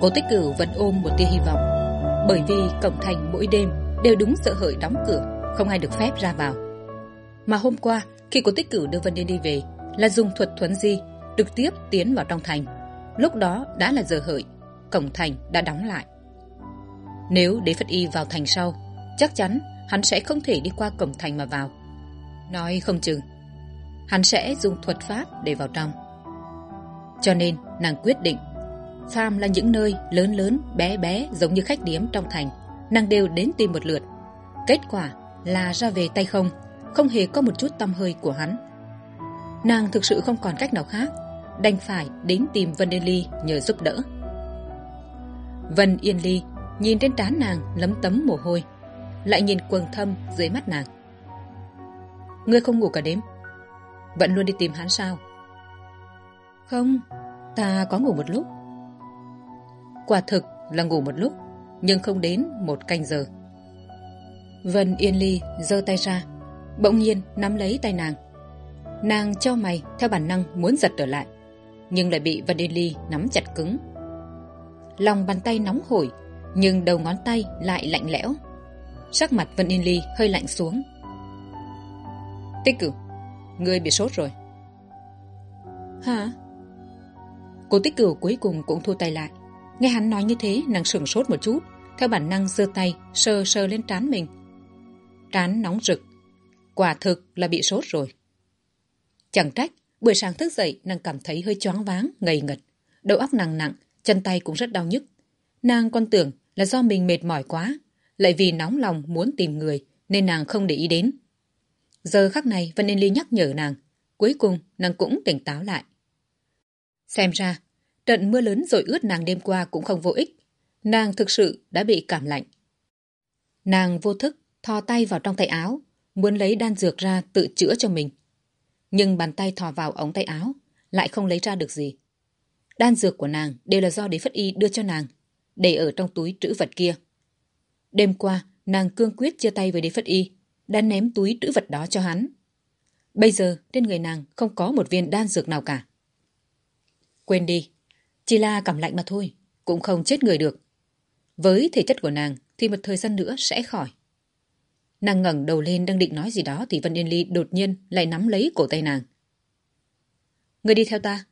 Cố tích cửu vẫn ôm một tia hy vọng. Bởi vì cổng thành mỗi đêm Đều đúng sợ hợi đóng cửa, Không ai được phép ra vào. Mà hôm qua, khi cố tích cửu đưa Vân Điên đi về, Là dùng thuật thuấn di Trực tiếp tiến vào trong thành. Lúc đó đã là giờ hợi, Cổng thành đã đóng lại. Nếu đế Phất Y vào thành sau, Chắc chắn hắn sẽ không thể đi qua cổng thành mà vào. Nói không chừng, Hắn sẽ dùng thuật pháp để vào trong. Cho nên nàng quyết định pham là những nơi lớn lớn, bé bé, giống như khách điếm trong thành. Nàng đều đến tìm một lượt. Kết quả là ra về tay không không hề có một chút tâm hơi của hắn. Nàng thực sự không còn cách nào khác, đành phải đến tìm vân yên ly nhờ giúp đỡ. Vân yên ly nhìn trên trán nàng lấm tấm mồ hôi, lại nhìn quầng thâm dưới mắt nàng. Ngươi không ngủ cả đêm? Vẫn luôn đi tìm hắn sao? Không, ta có ngủ một lúc quả thực là ngủ một lúc nhưng không đến một canh giờ. Vân yên ly giơ tay ra bỗng nhiên nắm lấy tay nàng. Nàng cho mày theo bản năng muốn giật trở lại nhưng lại bị vân yên ly nắm chặt cứng. Lòng bàn tay nóng hổi nhưng đầu ngón tay lại lạnh lẽo. Sắc mặt vân yên ly hơi lạnh xuống. Tích cửu ngươi bị sốt rồi. Hả? Cô tích cửu cuối cùng cũng thu tay lại nghe hắn nói như thế, nàng sửng sốt một chút. Theo bản năng giơ tay, sờ sờ lên trán mình. Trán nóng rực. Quả thực là bị sốt rồi. Chẳng trách, buổi sáng thức dậy, nàng cảm thấy hơi choáng váng ngầy ngật. Đầu óc nàng nặng, chân tay cũng rất đau nhức. Nàng còn tưởng là do mình mệt mỏi quá, lại vì nóng lòng muốn tìm người, nên nàng không để ý đến. Giờ khắc này, vân yên ly nhắc nhở nàng. Cuối cùng, nàng cũng tỉnh táo lại. Xem ra Trận mưa lớn rồi ướt nàng đêm qua cũng không vô ích. Nàng thực sự đã bị cảm lạnh. Nàng vô thức thò tay vào trong tay áo, muốn lấy đan dược ra tự chữa cho mình. Nhưng bàn tay thò vào ống tay áo, lại không lấy ra được gì. Đan dược của nàng đều là do đế phất y đưa cho nàng, để ở trong túi trữ vật kia. Đêm qua, nàng cương quyết chia tay với đế phất y, đã ném túi trữ vật đó cho hắn. Bây giờ, trên người nàng không có một viên đan dược nào cả. Quên đi, chỉ là cảm lạnh mà thôi, cũng không chết người được. Với thể chất của nàng thì một thời gian nữa sẽ khỏi. Nàng ngẩng đầu lên đang định nói gì đó thì Vân Yên Ly đột nhiên lại nắm lấy cổ tay nàng. Người đi theo ta.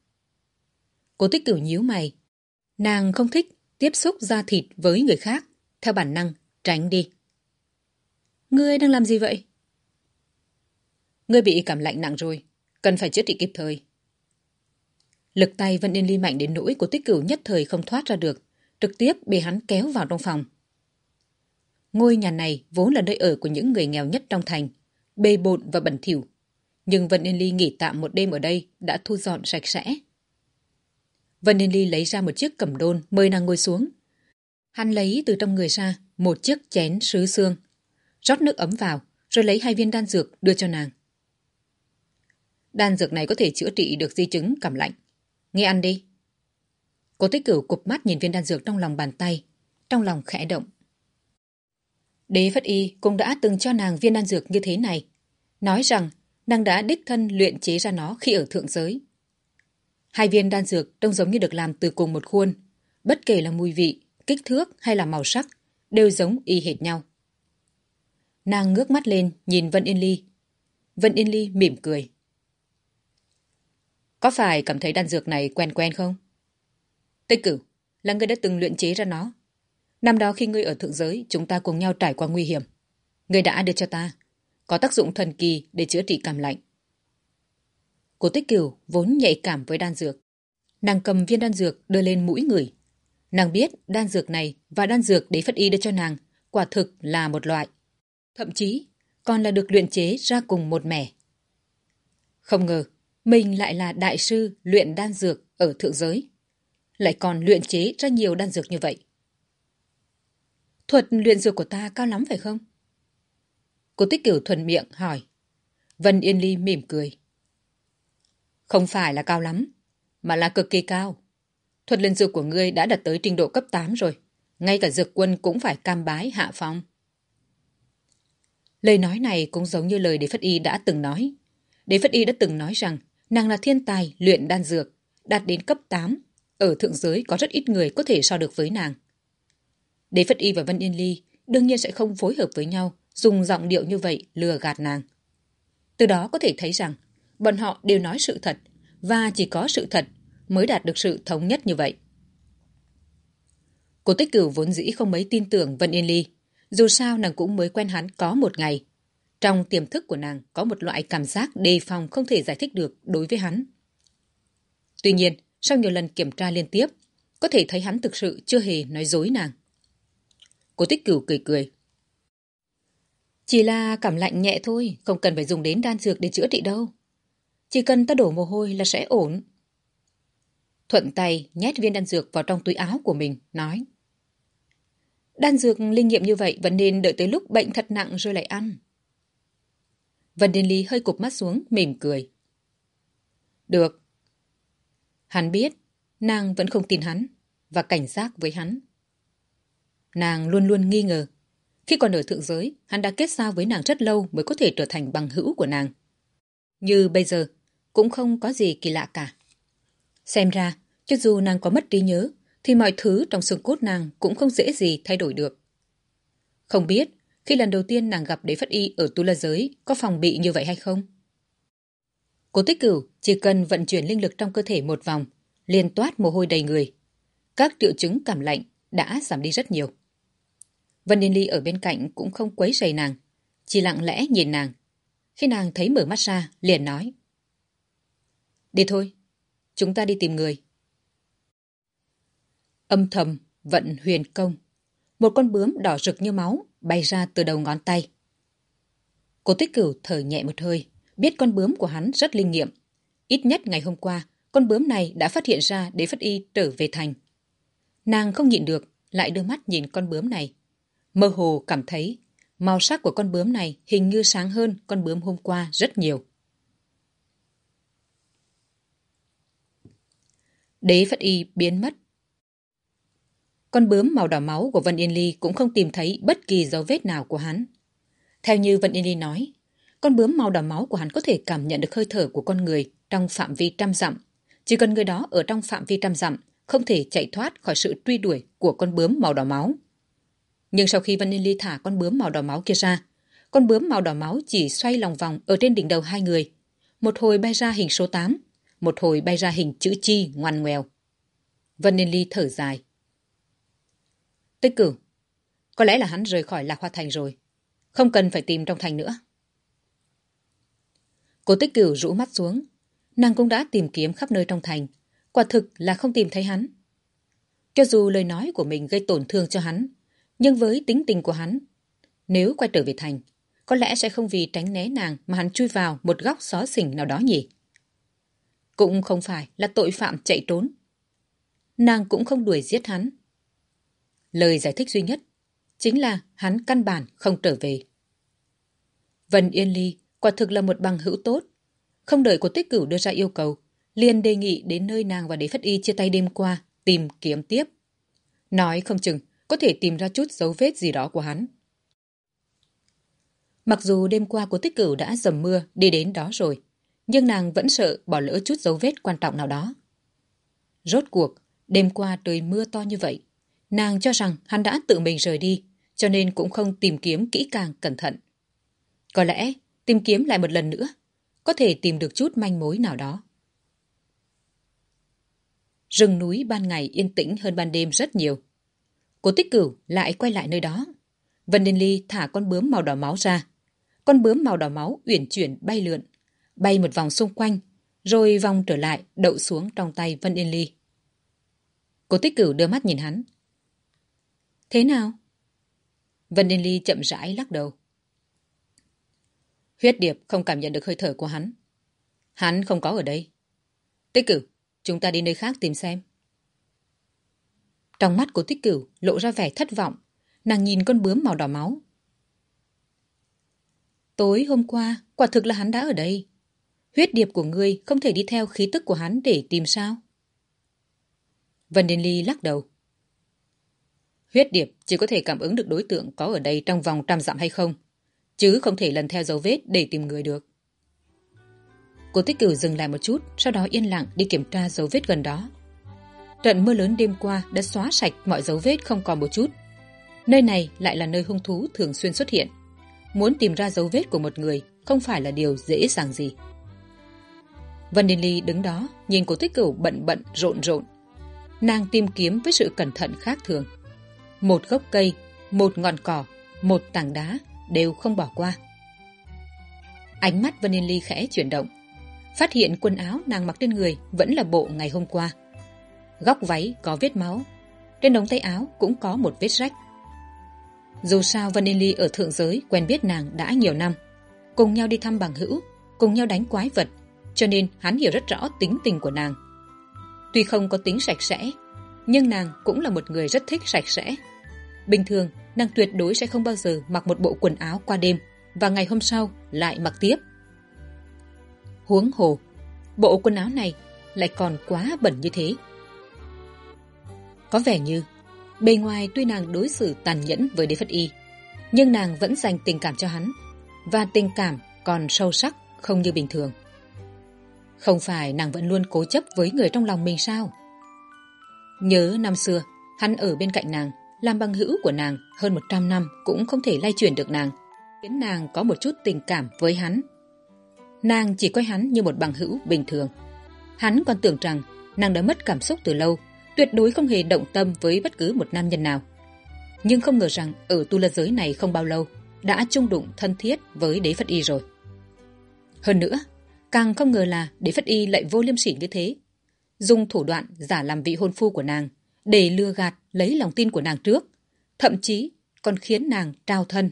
Cố tích cửu nhíu mày. Nàng không thích tiếp xúc da thịt với người khác. Theo bản năng, tránh đi. Ngươi đang làm gì vậy? Ngươi bị cảm lạnh nặng rồi. Cần phải chữa trị kịp thời. Lực tay Vân Yên Ly mạnh đến nỗi của tích cửu nhất thời không thoát ra được, trực tiếp bị hắn kéo vào trong phòng. Ngôi nhà này vốn là nơi ở của những người nghèo nhất trong thành, bê bộn và bẩn thỉu. Nhưng Vân Yên Ly nghỉ tạm một đêm ở đây đã thu dọn sạch sẽ. Vân Yên Ly lấy ra một chiếc cẩm đôn mời nàng ngồi xuống. Hắn lấy từ trong người ra một chiếc chén sứ xương, rót nước ấm vào rồi lấy hai viên đan dược đưa cho nàng. Đan dược này có thể chữa trị được di chứng cảm lạnh. Nghe ăn đi. Cô tích cửu cụp mắt nhìn viên đan dược trong lòng bàn tay, trong lòng khẽ động. Đế Phất Y cũng đã từng cho nàng viên đan dược như thế này, nói rằng nàng đã đích thân luyện chế ra nó khi ở thượng giới. Hai viên đan dược trông giống như được làm từ cùng một khuôn, bất kể là mùi vị, kích thước hay là màu sắc, đều giống y hệt nhau. Nàng ngước mắt lên nhìn Vân Yên Ly. Vân Yên Ly mỉm cười. Có phải cảm thấy đan dược này quen quen không? Tích cửu, là người đã từng luyện chế ra nó. Năm đó khi ngươi ở thượng giới, chúng ta cùng nhau trải qua nguy hiểm. Ngươi đã đưa cho ta. Có tác dụng thần kỳ để chữa trị cảm lạnh. Cô tích cửu vốn nhạy cảm với đan dược. Nàng cầm viên đan dược đưa lên mũi người. Nàng biết đan dược này và đan dược để phất y đưa cho nàng quả thực là một loại. Thậm chí còn là được luyện chế ra cùng một mẻ. Không ngờ mình lại là đại sư luyện đan dược ở thượng giới. Lại còn luyện chế ra nhiều đan dược như vậy. Thuật luyện dược của ta cao lắm phải không? Cô tích cửu thuần miệng hỏi. Vân Yên Ly mỉm cười. Không phải là cao lắm, mà là cực kỳ cao. Thuật luyện dược của ngươi đã đạt tới trình độ cấp 8 rồi. Ngay cả dược quân cũng phải cam bái hạ phong. Lời nói này cũng giống như lời Đế Phất Y đã từng nói. Đế Phất Y đã từng nói rằng nàng là thiên tài luyện đan dược, đạt đến cấp 8. Ở thượng giới có rất ít người có thể so được với nàng. Đế Phất Y và Vân Yên Ly đương nhiên sẽ không phối hợp với nhau, dùng giọng điệu như vậy lừa gạt nàng. Từ đó có thể thấy rằng bọn họ đều nói sự thật và chỉ có sự thật mới đạt được sự thống nhất như vậy. Cô Tích Cửu vốn dĩ không mấy tin tưởng Vân Yên Ly, dù sao nàng cũng mới quen hắn có một ngày. Trong tiềm thức của nàng có một loại cảm giác đề phòng không thể giải thích được đối với hắn. Tuy nhiên, sau nhiều lần kiểm tra liên tiếp, có thể thấy hắn thực sự chưa hề nói dối nàng. Cô Tích Cửu cười cười. Chỉ là cảm lạnh nhẹ thôi, không cần phải dùng đến đan dược để chữa trị đâu. Chỉ cần ta đổ mồ hôi là sẽ ổn. Thuận tay nhét viên đan dược vào trong túi áo của mình, nói. Đan dược linh nghiệm như vậy vẫn nên đợi tới lúc bệnh thật nặng rồi lại ăn. Vân Điên Ly hơi cụp mắt xuống, mỉm cười. Được. Hắn biết, nàng vẫn không tin hắn và cảnh giác với hắn. Nàng luôn luôn nghi ngờ. Khi còn ở thượng giới, hắn đã kết giao với nàng rất lâu mới có thể trở thành bằng hữu của nàng. Như bây giờ, cũng không có gì kỳ lạ cả. Xem ra, cho dù nàng có mất trí nhớ, thì mọi thứ trong xương cốt nàng cũng không dễ gì thay đổi được. Không biết, khi lần đầu tiên nàng gặp đế phất y ở tu la giới, có phòng bị như vậy hay không? Cố tích cửu chỉ cần vận chuyển linh lực trong cơ thể một vòng, liền toát mồ hôi đầy người. Các triệu chứng cảm lạnh đã giảm đi rất nhiều. Vân Yên Ly ở bên cạnh cũng không quấy rầy nàng, chỉ lặng lẽ nhìn nàng. Khi nàng thấy mở mắt ra, liền nói. Đi thôi, chúng ta đi tìm người. Âm thầm, vận huyền công. Một con bướm đỏ rực như máu bay ra từ đầu ngón tay. Cô tích cửu thở nhẹ một hơi, biết con bướm của hắn rất linh nghiệm. Ít nhất ngày hôm qua, con bướm này đã phát hiện ra đế phất y trở về thành. Nàng không nhịn được, lại đưa mắt nhìn con bướm này. Mơ hồ cảm thấy màu sắc của con bướm này hình như sáng hơn con bướm hôm qua rất nhiều. Đế Phất Y biến mất. Con bướm màu đỏ máu của Vân Yên Ly cũng không tìm thấy bất kỳ dấu vết nào của hắn. Theo như Vân Yên Ly nói, con bướm màu đỏ máu của hắn có thể cảm nhận được hơi thở của con người trong phạm vi trăm dặm. Chỉ cần người đó ở trong phạm vi trăm dặm, không thể chạy thoát khỏi sự truy đuổi của con bướm màu đỏ máu. Nhưng sau khi Vân Yên Ly thả con bướm màu đỏ máu kia ra, con bướm màu đỏ máu chỉ xoay lòng vòng ở trên đỉnh đầu hai người. Một hồi bay ra hình số 8, một hồi bay ra hình chữ chi ngoằn ngoèo. Vân Yên Ly thở dài. Tích cử, có lẽ là hắn rời khỏi Lạc Hoa Thành rồi. Không cần phải tìm trong thành nữa. Cô tích cửu rũ mắt xuống. Nàng cũng đã tìm kiếm khắp nơi trong thành. Quả thực là không tìm thấy hắn. Cho dù lời nói của mình gây tổn thương cho hắn, nhưng với tính tình của hắn, nếu quay trở về thành, có lẽ sẽ không vì tránh né nàng mà hắn chui vào một góc xó xỉnh nào đó nhỉ. Cũng không phải là tội phạm chạy trốn. Nàng cũng không đuổi giết hắn. Lời giải thích duy nhất chính là hắn căn bản không trở về. Vân Yên Ly quả thực là một bằng hữu tốt. Không đợi của tích cửu đưa ra yêu cầu, liền đề nghị đến nơi nàng và đế phất y chia tay đêm qua, tìm kiếm tiếp. Nói không chừng có thể tìm ra chút dấu vết gì đó của hắn. Mặc dù đêm qua của tích cửu đã dầm mưa đi đến đó rồi, nhưng nàng vẫn sợ bỏ lỡ chút dấu vết quan trọng nào đó. Rốt cuộc, đêm qua trời mưa to như vậy, nàng cho rằng hắn đã tự mình rời đi, cho nên cũng không tìm kiếm kỹ càng cẩn thận. Có lẽ, tìm kiếm lại một lần nữa, có thể tìm được chút manh mối nào đó. Rừng núi ban ngày yên tĩnh hơn ban đêm rất nhiều. Cố tích cửu lại quay lại nơi đó. Vân Đinh Ly thả con bướm màu đỏ máu ra. Con bướm màu đỏ máu uyển chuyển bay lượn, bay một vòng xung quanh, rồi vòng trở lại đậu xuống trong tay Vân Yên Ly. Cố tích cửu đưa mắt nhìn hắn. Thế nào? Vân Yên Ly chậm rãi lắc đầu. Huyết điệp không cảm nhận được hơi thở của hắn. Hắn không có ở đây. Tích cửu, chúng ta đi nơi khác tìm xem. Trong mắt của tích cửu lộ ra vẻ thất vọng. Nàng nhìn con bướm màu đỏ máu. Tối hôm qua, quả thực là hắn đã ở đây. Huyết điệp của ngươi không thể đi theo khí tức của hắn để tìm sao? Vân Điên Ly lắc đầu. Huyết điệp chỉ có thể cảm ứng được đối tượng có ở đây trong vòng trăm dặm hay không, chứ không thể lần theo dấu vết để tìm người được. Cô tích cửu dừng lại một chút, sau đó yên lặng đi kiểm tra dấu vết gần đó. Trận mưa lớn đêm qua đã xóa sạch mọi dấu vết không còn một chút. Nơi này lại là nơi hung thú thường xuyên xuất hiện. Muốn tìm ra dấu vết của một người không phải là điều dễ dàng gì. Vân Điên Ly đứng đó, nhìn cô tích cửu bận bận, rộn rộn. Nàng tìm kiếm với sự cẩn thận khác thường. Một gốc cây, một ngọn cỏ, một tảng đá đều không bỏ qua. Ánh mắt Vân yên Ly khẽ chuyển động. Phát hiện quần áo nàng mặc trên người vẫn là bộ ngày hôm qua. Góc váy có vết máu. Trên ống tay áo cũng có một vết rách. Dù sao Vân Yên Ly ở thượng giới quen biết nàng đã nhiều năm. Cùng nhau đi thăm bằng hữu, cùng nhau đánh quái vật, cho nên hắn hiểu rất rõ tính tình của nàng. Tuy không có tính sạch sẽ, nhưng nàng cũng là một người rất thích sạch sẽ. Bình thường, nàng tuyệt đối sẽ không bao giờ mặc một bộ quần áo qua đêm và ngày hôm sau lại mặc tiếp. Huống hồ, bộ quần áo này lại còn quá bẩn như thế. Có vẻ như, bề ngoài tuy nàng đối xử tàn nhẫn với đế phất y, nhưng nàng vẫn dành tình cảm cho hắn, và tình cảm còn sâu sắc không như bình thường. Không phải nàng vẫn luôn cố chấp với người trong lòng mình sao? Nhớ năm xưa, hắn ở bên cạnh nàng, làm bằng hữu của nàng hơn một trăm năm cũng không thể lay chuyển được nàng, khiến nàng có một chút tình cảm với hắn. Nàng chỉ coi hắn như một bằng hữu bình thường. Hắn còn tưởng rằng nàng đã mất cảm xúc từ lâu, tuyệt đối không hề động tâm với bất cứ một nam nhân nào. Nhưng không ngờ rằng ở tu la giới này không bao lâu đã chung đụng thân thiết với đế phất y rồi. Hơn nữa, Càng không ngờ là đế phất y lại vô liêm sỉ như thế. Dùng thủ đoạn giả làm vị hôn phu của nàng để lừa gạt lấy lòng tin của nàng trước. Thậm chí còn khiến nàng trao thân.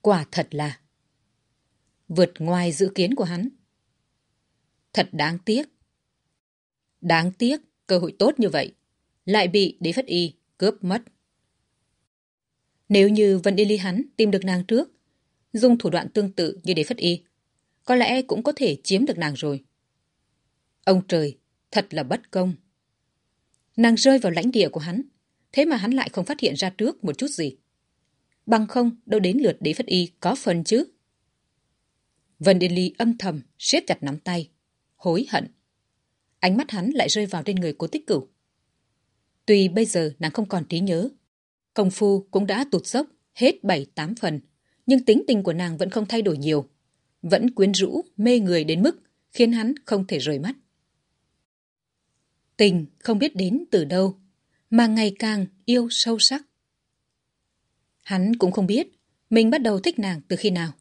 Quả thật là vượt ngoài dự kiến của hắn. Thật đáng tiếc. Đáng tiếc cơ hội tốt như vậy lại bị đế phất y cướp mất. Nếu như Vân Y Ly hắn tìm được nàng trước, dùng thủ đoạn tương tự như đế phất y, có lẽ cũng có thể chiếm được nàng rồi. Ông trời, thật là bất công. Nàng rơi vào lãnh địa của hắn, thế mà hắn lại không phát hiện ra trước một chút gì. Bằng không, đâu đến lượt đế phất y có phần chứ. Vân Điên Ly âm thầm, siết chặt nắm tay, hối hận. Ánh mắt hắn lại rơi vào trên người cố tích cửu. Tuy bây giờ nàng không còn trí nhớ, công phu cũng đã tụt dốc hết bảy tám phần, nhưng tính tình của nàng vẫn không thay đổi nhiều vẫn quyến rũ, mê người đến mức khiến hắn không thể rời mắt. Tình không biết đến từ đâu, mà ngày càng yêu sâu sắc. Hắn cũng không biết mình bắt đầu thích nàng từ khi nào.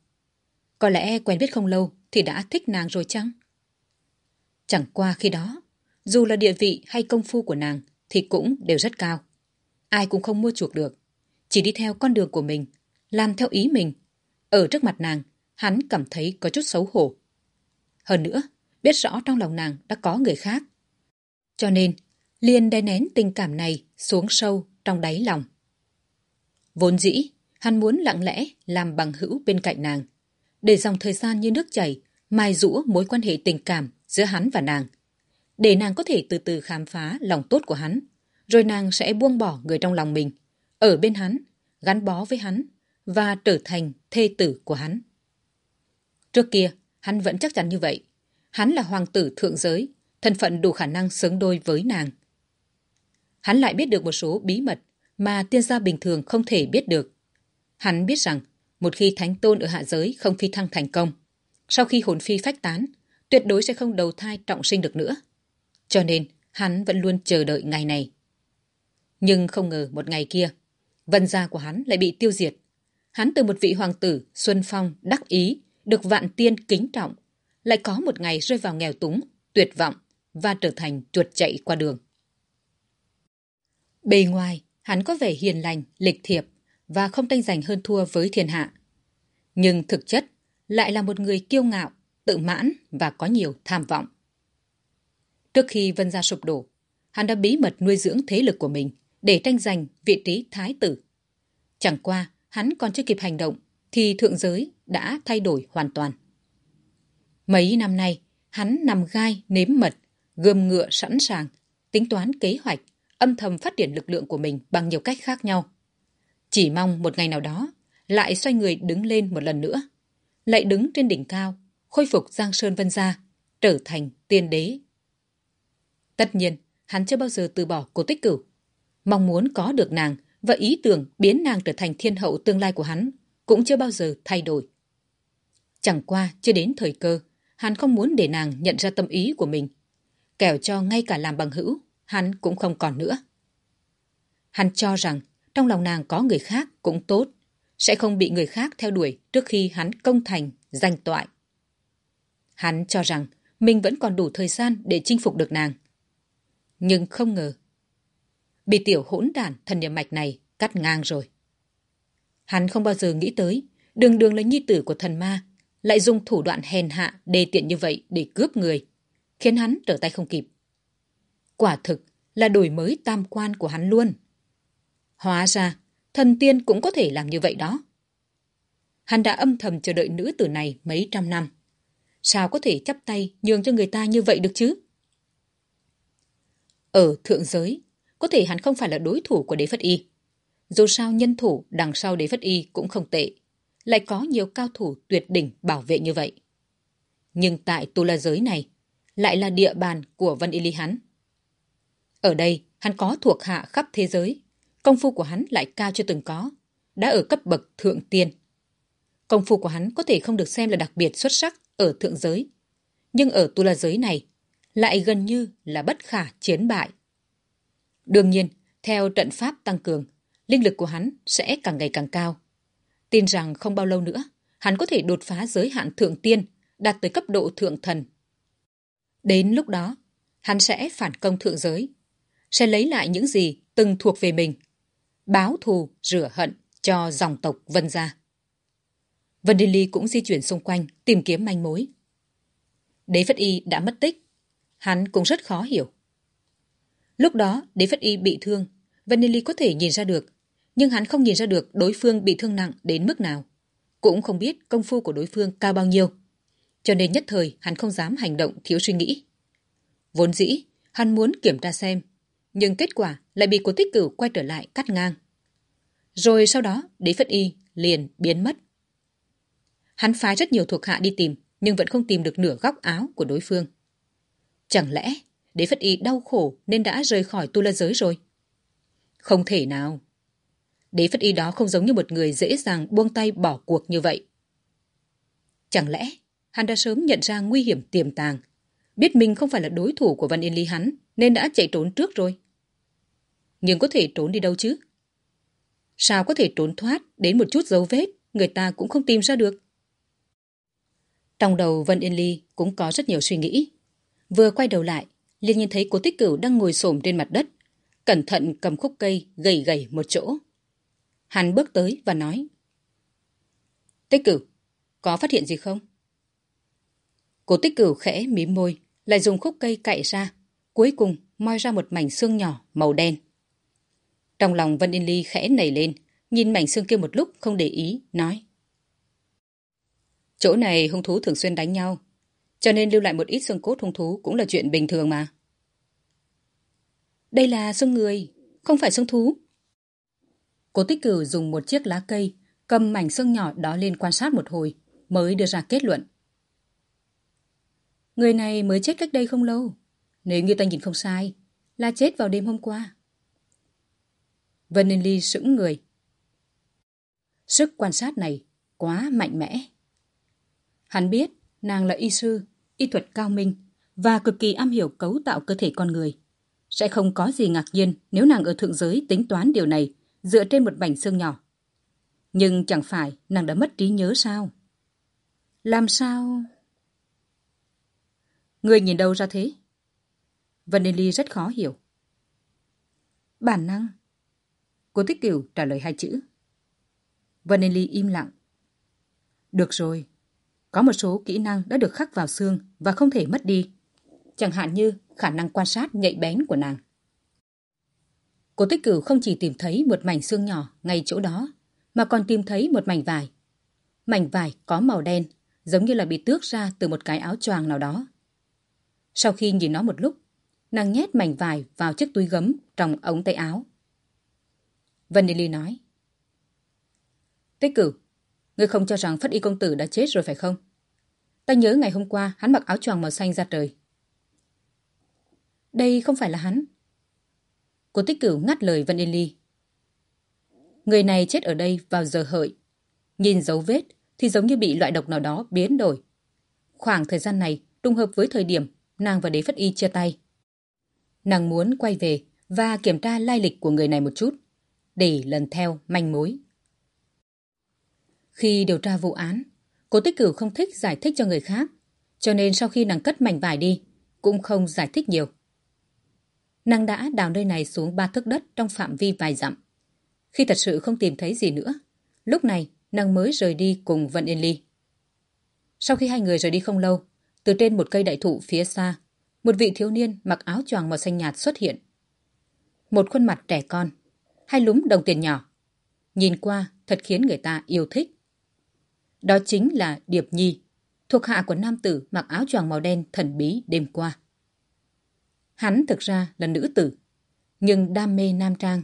Có lẽ quen biết không lâu thì đã thích nàng rồi chăng? Chẳng qua khi đó, dù là địa vị hay công phu của nàng thì cũng đều rất cao. Ai cũng không mua chuộc được, chỉ đi theo con đường của mình, làm theo ý mình. Ở trước mặt nàng, hắn cảm thấy có chút xấu hổ. Hơn nữa, biết rõ trong lòng nàng đã có người khác. Cho nên, liên đè nén tình cảm này xuống sâu trong đáy lòng. Vốn dĩ, hắn muốn lặng lẽ làm bằng hữu bên cạnh nàng, để dòng thời gian như nước chảy mai rũ mối quan hệ tình cảm giữa hắn và nàng, để nàng có thể từ từ khám phá lòng tốt của hắn, rồi nàng sẽ buông bỏ người trong lòng mình, ở bên hắn, gắn bó với hắn và trở thành thê tử của hắn. Trước kia, hắn vẫn chắc chắn như vậy. Hắn là hoàng tử thượng giới, thân phận đủ khả năng xứng đôi với nàng. Hắn lại biết được một số bí mật mà tiên gia bình thường không thể biết được. Hắn biết rằng, một khi thánh tôn ở hạ giới không phi thăng thành công, sau khi hồn phi phách tán, tuyệt đối sẽ không đầu thai trọng sinh được nữa. Cho nên, hắn vẫn luôn chờ đợi ngày này. Nhưng không ngờ một ngày kia, vân gia của hắn lại bị tiêu diệt. Hắn từ một vị hoàng tử, xuân phong, đắc ý, được vạn tiên kính trọng, lại có một ngày rơi vào nghèo túng, tuyệt vọng và trở thành chuột chạy qua đường. Bề ngoài, hắn có vẻ hiền lành, lịch thiệp và không tranh giành hơn thua với thiên hạ. Nhưng thực chất lại là một người kiêu ngạo, tự mãn và có nhiều tham vọng. Trước khi Vân Gia sụp đổ, hắn đã bí mật nuôi dưỡng thế lực của mình để tranh giành vị trí thái tử. Chẳng qua, hắn còn chưa kịp hành động thì thượng giới đã thay đổi hoàn toàn. Mấy năm nay, hắn nằm gai nếm mật, gươm ngựa sẵn sàng, tính toán kế hoạch, âm thầm phát triển lực lượng của mình bằng nhiều cách khác nhau. Chỉ mong một ngày nào đó, lại xoay người đứng lên một lần nữa. Lại đứng trên đỉnh cao, khôi phục Giang Sơn Vân Gia, trở thành tiên đế. Tất nhiên, hắn chưa bao giờ từ bỏ cô tích cửu. Mong muốn có được nàng và ý tưởng biến nàng trở thành thiên hậu tương lai của hắn cũng chưa bao giờ thay đổi. Chẳng qua chưa đến thời cơ, hắn không muốn để nàng nhận ra tâm ý của mình. Kẻo cho ngay cả làm bằng hữu, hắn cũng không còn nữa. Hắn cho rằng trong lòng nàng có người khác cũng tốt, sẽ không bị người khác theo đuổi trước khi hắn công thành, danh toại. Hắn cho rằng mình vẫn còn đủ thời gian để chinh phục được nàng. Nhưng không ngờ, bị tiểu hỗn đản thần niệm mạch này cắt ngang rồi. Hắn không bao giờ nghĩ tới, đường đường là nhi tử của thần ma, lại dùng thủ đoạn hèn hạ, đề tiện như vậy để cướp người, khiến hắn trở tay không kịp. Quả thực là đổi mới tam quan của hắn luôn. Hóa ra, thần tiên cũng có thể làm như vậy đó. Hắn đã âm thầm chờ đợi nữ tử này mấy trăm năm. Sao có thể chắp tay nhường cho người ta như vậy được chứ? Ở thượng giới, có thể hắn không phải là đối thủ của đế phất y. Dù sao nhân thủ đằng sau đế phất y cũng không tệ. Lại có nhiều cao thủ tuyệt đỉnh bảo vệ như vậy. Nhưng tại tu la giới này, lại là địa bàn của Vân Y Ly hắn. Ở đây, hắn có thuộc hạ khắp thế giới. Công phu của hắn lại cao chưa từng có. Đã ở cấp bậc thượng tiên. Công phu của hắn có thể không được xem là đặc biệt xuất sắc ở thượng giới. Nhưng ở tu la giới này, lại gần như là bất khả chiến bại. Đương nhiên, theo trận pháp tăng cường, linh lực của hắn sẽ càng ngày càng cao. Tin rằng không bao lâu nữa, hắn có thể đột phá giới hạn thượng tiên, đạt tới cấp độ thượng thần. Đến lúc đó, hắn sẽ phản công thượng giới, sẽ lấy lại những gì từng thuộc về mình, báo thù, rửa hận cho dòng tộc Vân Gia. Vân đình Ly cũng di chuyển xung quanh, tìm kiếm manh mối. Đế Phất Y đã mất tích, hắn cũng rất khó hiểu. Lúc đó, Đế Phất Y bị thương, Vân đình Ly có thể nhìn ra được, nhưng hắn không nhìn ra được đối phương bị thương nặng đến mức nào. Cũng không biết công phu của đối phương cao bao nhiêu. Cho nên nhất thời hắn không dám hành động thiếu suy nghĩ. Vốn dĩ, hắn muốn kiểm tra xem, nhưng kết quả lại bị cố tích cửu quay trở lại cắt ngang. Rồi sau đó, đế phất y liền biến mất. Hắn phái rất nhiều thuộc hạ đi tìm, nhưng vẫn không tìm được nửa góc áo của đối phương. Chẳng lẽ đế phất y đau khổ nên đã rời khỏi tu la giới rồi? Không thể nào. Đế phất y đó không giống như một người dễ dàng buông tay bỏ cuộc như vậy. Chẳng lẽ hắn đã sớm nhận ra nguy hiểm tiềm tàng, biết mình không phải là đối thủ của Văn Yên Lý hắn nên đã chạy trốn trước rồi. Nhưng có thể trốn đi đâu chứ? Sao có thể trốn thoát đến một chút dấu vết người ta cũng không tìm ra được? Trong đầu Vân Yên Ly cũng có rất nhiều suy nghĩ. Vừa quay đầu lại, liền nhìn thấy cố tích cửu đang ngồi xổm trên mặt đất, cẩn thận cầm khúc cây gầy gầy một chỗ. Hắn bước tới và nói. Tích cửu, có phát hiện gì không? Cố tích cửu khẽ mím môi, lại dùng khúc cây cạy ra, cuối cùng moi ra một mảnh xương nhỏ màu đen. Trong lòng Vân Yên Ly khẽ nảy lên, nhìn mảnh xương kia một lúc không để ý, nói. Chỗ này hung thú thường xuyên đánh nhau, cho nên lưu lại một ít xương cốt hung thú cũng là chuyện bình thường mà. Đây là xương người, không phải xương thú. Cố tích cửu dùng một chiếc lá cây, cầm mảnh xương nhỏ đó lên quan sát một hồi, mới đưa ra kết luận. Người này mới chết cách đây không lâu. Nếu như ta nhìn không sai, là chết vào đêm hôm qua. Vân Ninh Ly sững người. Sức quan sát này quá mạnh mẽ. Hắn biết nàng là y sư, y thuật cao minh và cực kỳ am hiểu cấu tạo cơ thể con người. Sẽ không có gì ngạc nhiên nếu nàng ở thượng giới tính toán điều này dựa trên một mảnh xương nhỏ. Nhưng chẳng phải nàng đã mất trí nhớ sao? Làm sao... Người nhìn đâu ra thế? Vanelli rất khó hiểu. Bản năng. Cô Tích Kiều trả lời hai chữ. Vanelli im lặng. Được rồi. có một số kỹ năng đã được khắc vào xương và không thể mất đi. Chẳng hạn như khả năng quan sát nhạy bén của nàng. Cô tích cửu không chỉ tìm thấy một mảnh xương nhỏ ngay chỗ đó, mà còn tìm thấy một mảnh vải. Mảnh vải có màu đen, giống như là bị tước ra từ một cái áo choàng nào đó. Sau khi nhìn nó một lúc, nàng nhét mảnh vải vào chiếc túi gấm trong ống tay áo. Vanelli nói. Tích cửu, ngươi không cho rằng Phất Y Công Tử đã chết rồi phải không? Ta nhớ ngày hôm qua hắn mặc áo choàng màu xanh ra trời. Đây không phải là hắn. Cô tích cửu ngắt lời Vân Ly. Người này chết ở đây vào giờ hợi. Nhìn dấu vết thì giống như bị loại độc nào đó biến đổi. Khoảng thời gian này trùng hợp với thời điểm nàng và đế phất y chia tay. Nàng muốn quay về và kiểm tra lai lịch của người này một chút để lần theo manh mối. Khi điều tra vụ án, cô tích cửu không thích giải thích cho người khác, cho nên sau khi nàng cất mảnh vải đi, cũng không giải thích nhiều. Nàng đã đào nơi này xuống ba thước đất trong phạm vi vài dặm. Khi thật sự không tìm thấy gì nữa, lúc này nàng mới rời đi cùng Vân Yên Ly. Sau khi hai người rời đi không lâu, từ trên một cây đại thụ phía xa, một vị thiếu niên mặc áo choàng màu xanh nhạt xuất hiện. Một khuôn mặt trẻ con, hai lúm đồng tiền nhỏ. Nhìn qua thật khiến người ta yêu thích. Đó chính là Điệp Nhi, thuộc hạ của nam tử mặc áo choàng màu đen thần bí đêm qua. Hắn thực ra là nữ tử, nhưng đam mê nam trang,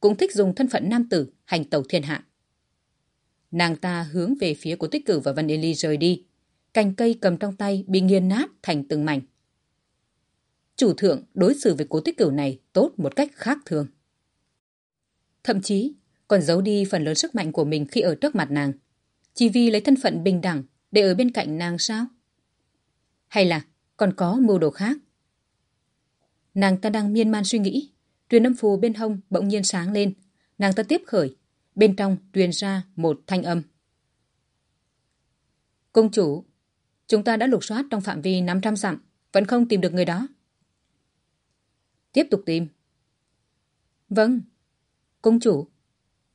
cũng thích dùng thân phận nam tử hành tẩu thiên hạ. Nàng ta hướng về phía của tích cử và Văn Eli rời đi, cành cây cầm trong tay bị nghiền nát thành từng mảnh. Chủ thượng đối xử với cố tích cửu này tốt một cách khác thường. Thậm chí còn giấu đi phần lớn sức mạnh của mình khi ở trước mặt nàng. Chỉ vì lấy thân phận bình đẳng để ở bên cạnh nàng sao? Hay là còn có mưu đồ khác? Nàng ta đang miên man suy nghĩ. Truyền âm phù bên hông bỗng nhiên sáng lên. Nàng ta tiếp khởi. Bên trong truyền ra một thanh âm. Công chủ, chúng ta đã lục soát trong phạm vi 500 dặm, vẫn không tìm được người đó. Tiếp tục tìm. Vâng, công chủ.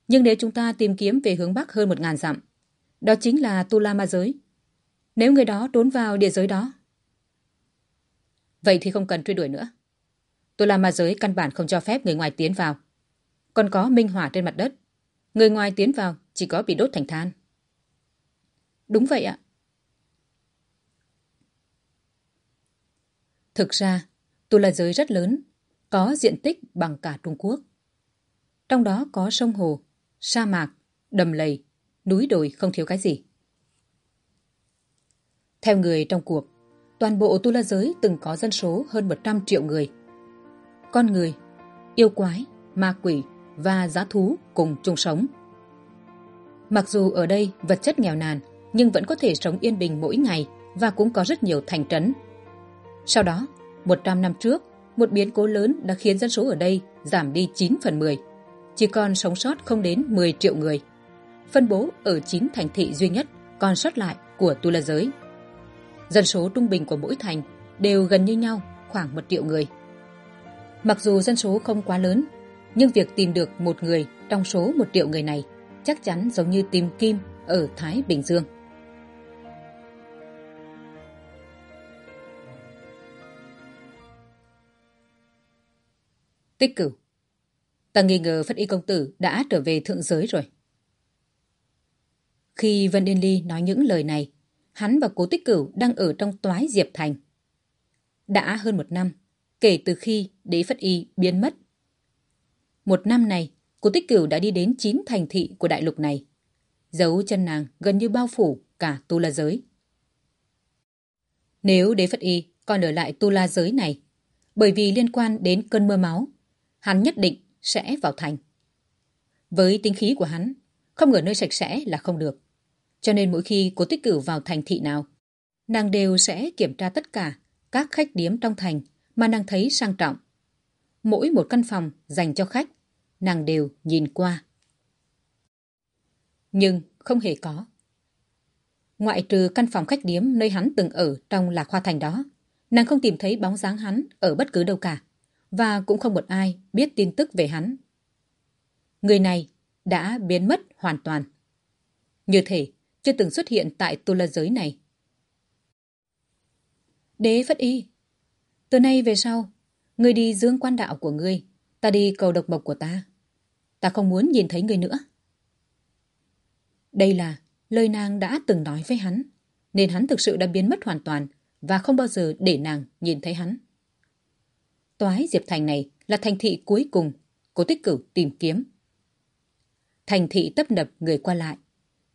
Nhưng nếu chúng ta tìm kiếm về hướng Bắc hơn một ngàn dặm, đó chính là Tu La Ma Giới. Nếu người đó trốn vào địa giới đó. Vậy thì không cần truy đuổi nữa. Tu La Ma Giới căn bản không cho phép người ngoài tiến vào. Còn có minh hỏa trên mặt đất. Người ngoài tiến vào chỉ có bị đốt thành than. Đúng vậy ạ. Thực ra, Tu La Giới rất lớn, có diện tích bằng cả Trung Quốc. Trong đó có sông hồ, sa mạc, đầm lầy, núi đồi không thiếu cái gì. Theo người trong cuộc, toàn bộ tu la giới từng có dân số hơn 100 triệu người. Con người, yêu quái, ma quỷ và giá thú cùng chung sống. Mặc dù ở đây vật chất nghèo nàn, nhưng vẫn có thể sống yên bình mỗi ngày và cũng có rất nhiều thành trấn. Sau đó, 100 năm trước, một biến cố lớn đã khiến dân số ở đây giảm đi 9 phần 10. Chỉ còn sống sót không đến 10 triệu người. Phân bố ở 9 thành thị duy nhất còn sót lại của tu la giới. Dân số trung bình của mỗi thành đều gần như nhau, khoảng 1 triệu người. Mặc dù dân số không quá lớn, nhưng việc tìm được một người trong số 1 triệu người này chắc chắn giống như tìm kim ở Thái Bình Dương. Tích cửu. Ta nghi ngờ Phất Y Công Tử đã trở về thượng giới rồi. Khi Vân Yên Ly nói những lời này, hắn và cố tích cửu đang ở trong toái Diệp Thành. Đã hơn một năm, kể từ khi đế Phất Y biến mất. Một năm này, cố tích cửu đã đi đến chín thành thị của đại lục này. Dấu chân nàng gần như bao phủ cả tu la giới. Nếu đế Phất Y còn ở lại tu la giới này, bởi vì liên quan đến cơn mưa máu hắn nhất định sẽ vào thành. Với tính khí của hắn, không ở nơi sạch sẽ là không được. Cho nên mỗi khi cố tích cử vào thành thị nào, nàng đều sẽ kiểm tra tất cả các khách điếm trong thành mà nàng thấy sang trọng. Mỗi một căn phòng dành cho khách, nàng đều nhìn qua. Nhưng không hề có. Ngoại trừ căn phòng khách điếm nơi hắn từng ở trong lạc hoa thành đó, nàng không tìm thấy bóng dáng hắn ở bất cứ đâu cả và cũng không một ai biết tin tức về hắn. Người này đã biến mất hoàn toàn. Như thể chưa từng xuất hiện tại tu la giới này Đế Phất Y, từ nay về sau, ngươi đi dưỡng quan đạo của ngươi, ta đi cầu độc mộc của ta. Ta không muốn nhìn thấy ngươi nữa. Đây là lời nàng đã từng nói với hắn, nên hắn thực sự đã biến mất hoàn toàn và không bao giờ để nàng nhìn thấy hắn. Toái Diệp Thành này là thành thị cuối cùng, cố tích cửu tìm kiếm. Thành thị tấp nập người qua lại,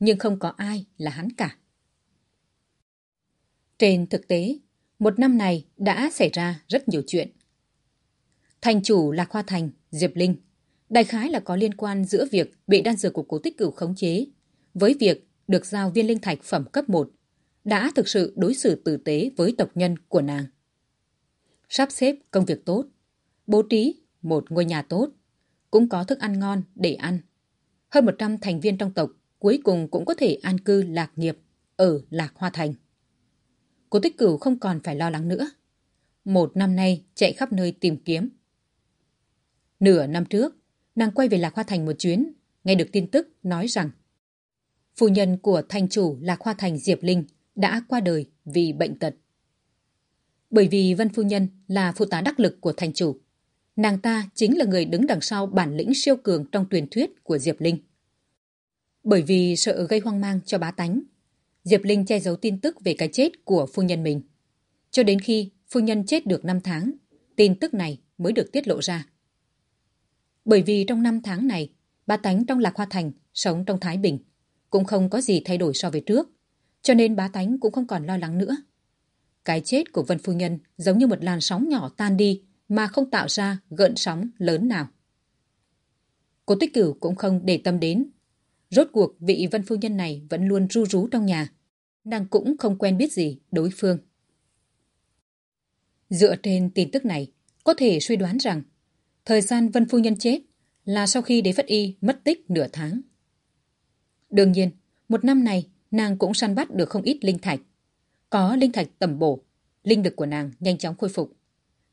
nhưng không có ai là hắn cả. Trên thực tế, một năm này đã xảy ra rất nhiều chuyện. Thành chủ là Khoa Thành, Diệp Linh, đại khái là có liên quan giữa việc bị đan dược của cố tích cửu khống chế với việc được giao viên linh thạch phẩm cấp 1 đã thực sự đối xử tử tế với tộc nhân của nàng. Sắp xếp công việc tốt, bố trí một ngôi nhà tốt, cũng có thức ăn ngon để ăn. Hơn 100 thành viên trong tộc cuối cùng cũng có thể an cư lạc nghiệp ở Lạc Hoa Thành. Cô Tích Cửu không còn phải lo lắng nữa. Một năm nay chạy khắp nơi tìm kiếm. Nửa năm trước, nàng quay về Lạc Hoa Thành một chuyến, nghe được tin tức nói rằng phu nhân của thành chủ Lạc Hoa Thành Diệp Linh đã qua đời vì bệnh tật. Bởi vì Vân Phu Nhân là phụ tá đắc lực của thành chủ, nàng ta chính là người đứng đằng sau bản lĩnh siêu cường trong truyền thuyết của Diệp Linh. Bởi vì sợ gây hoang mang cho bá tánh, Diệp Linh che giấu tin tức về cái chết của phu nhân mình. Cho đến khi phu nhân chết được 5 tháng, tin tức này mới được tiết lộ ra. Bởi vì trong 5 tháng này, bá tánh trong Lạc Hoa Thành sống trong Thái Bình, cũng không có gì thay đổi so với trước, cho nên bá tánh cũng không còn lo lắng nữa. Cái chết của Vân Phu Nhân giống như một làn sóng nhỏ tan đi mà không tạo ra gợn sóng lớn nào. Cô Tích Cửu cũng không để tâm đến. Rốt cuộc vị Vân Phu Nhân này vẫn luôn ru rú trong nhà. Nàng cũng không quen biết gì đối phương. Dựa trên tin tức này, có thể suy đoán rằng thời gian Vân Phu Nhân chết là sau khi Đế Phất Y mất tích nửa tháng. Đương nhiên, một năm này nàng cũng săn bắt được không ít linh thạch. Có linh thạch tầm bổ, linh lực của nàng nhanh chóng khôi phục.